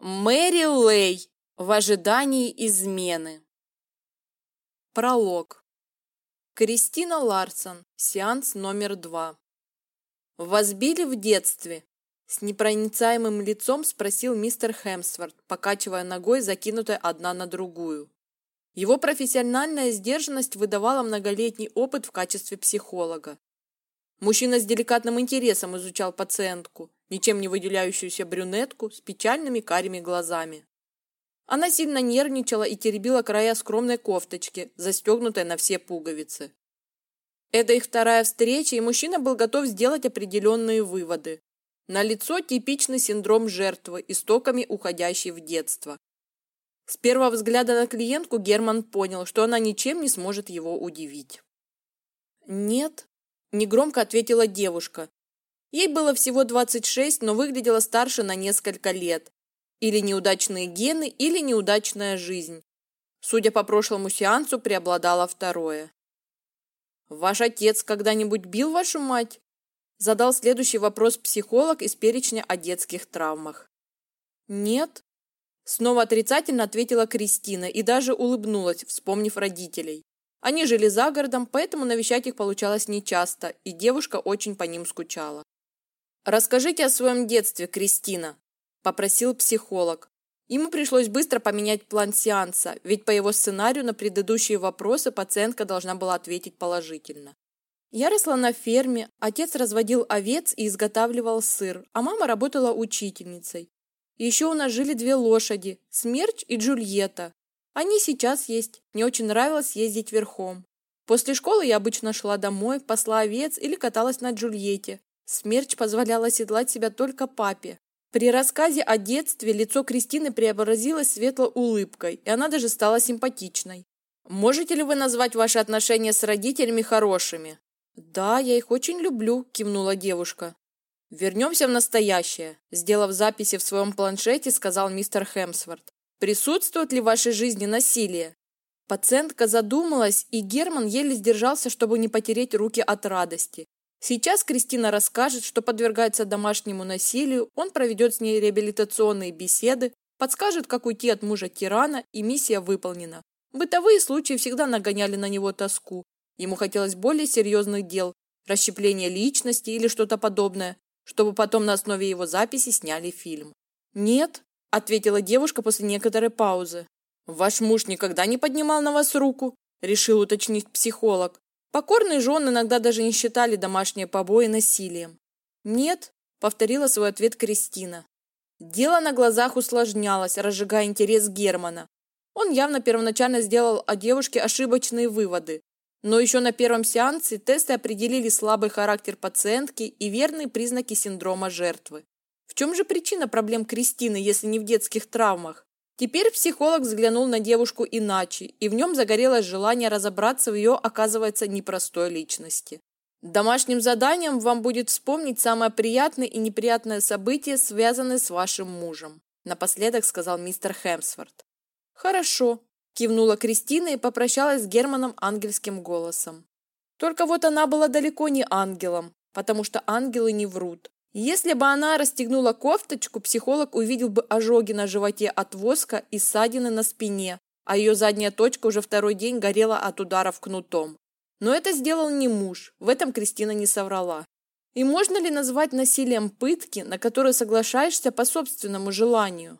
Мэри Лей в ожидании измены. Пролог. Кристина Ларсон. Сеанс номер два. «Вас били в детстве?» С непроницаемым лицом спросил мистер Хемсворт, покачивая ногой, закинутой одна на другую. Его профессиональная сдержанность выдавала многолетний опыт в качестве психолога. Мужчина с деликатным интересом изучал пациентку, ничем не выделяющуюся брюнетку с печальными карими глазами. Она сильно нервничала и теребила края скромной кофточки, застегнутой на все пуговицы. Это их вторая встреча, и мужчина был готов сделать определенные выводы. На лицо типичный синдром жертвы, истоками уходящий в детство. С первого взгляда на клиентку Герман понял, что она ничем не сможет его удивить. «Нет», – негромко ответила девушка, Ей было всего 26, но выглядела старше на несколько лет. Или неудачные гены, или неудачная жизнь. Судя по прошлому сеансу, преобладало второе. «Ваш отец когда-нибудь бил вашу мать?» Задал следующий вопрос психолог из перечня о детских травмах. «Нет». Снова отрицательно ответила Кристина и даже улыбнулась, вспомнив родителей. Они жили за городом, поэтому навещать их получалось нечасто, и девушка очень по ним скучала. «Расскажите о своем детстве, Кристина», – попросил психолог. Ему пришлось быстро поменять план сеанса, ведь по его сценарию на предыдущие вопросы пациентка должна была ответить положительно. Я росла на ферме, отец разводил овец и изготавливал сыр, а мама работала учительницей. Еще у нас жили две лошади – Смерч и Джульетта. Они сейчас есть, мне очень нравилось ездить верхом. После школы я обычно шла домой, посла овец или каталась на Джульетте, Смерч позволяла седлать себя только папе. При рассказе о детстве лицо Кристины преобразилось светлой улыбкой, и она даже стала симпатичной. «Можете ли вы назвать ваши отношения с родителями хорошими?» «Да, я их очень люблю», – кивнула девушка. «Вернемся в настоящее», – сделав записи в своем планшете, сказал мистер Хемсворт. «Присутствует ли в вашей жизни насилие?» Пациентка задумалась, и Герман еле сдержался, чтобы не потереть руки от радости. Сейчас Кристина расскажет, что подвергается домашнему насилию, он проведет с ней реабилитационные беседы, подскажет, как уйти от мужа-тирана, и миссия выполнена. Бытовые случаи всегда нагоняли на него тоску. Ему хотелось более серьезных дел, расщепления личности или что-то подобное, чтобы потом на основе его записи сняли фильм. «Нет», – ответила девушка после некоторой паузы. «Ваш муж никогда не поднимал на вас руку?» – решил уточнить психолог. Покорные жены иногда даже не считали домашние побои насилием. «Нет», – повторила свой ответ Кристина. Дело на глазах усложнялось, разжигая интерес Германа. Он явно первоначально сделал о девушке ошибочные выводы. Но еще на первом сеансе тесты определили слабый характер пациентки и верные признаки синдрома жертвы. В чем же причина проблем Кристины, если не в детских травмах? Теперь психолог взглянул на девушку иначе, и в нем загорелось желание разобраться в ее, оказывается, непростой личности. Домашним заданием вам будет вспомнить самое приятное и неприятное событие, связанное с вашим мужем, напоследок сказал мистер Хемсворт. Хорошо, кивнула Кристина и попрощалась с Германом ангельским голосом. Только вот она была далеко не ангелом, потому что ангелы не врут. Если бы она расстегнула кофточку, психолог увидел бы ожоги на животе от воска и ссадины на спине, а ее задняя точка уже второй день горела от ударов кнутом. Но это сделал не муж, в этом Кристина не соврала. И можно ли назвать насилием пытки, на которые соглашаешься по собственному желанию?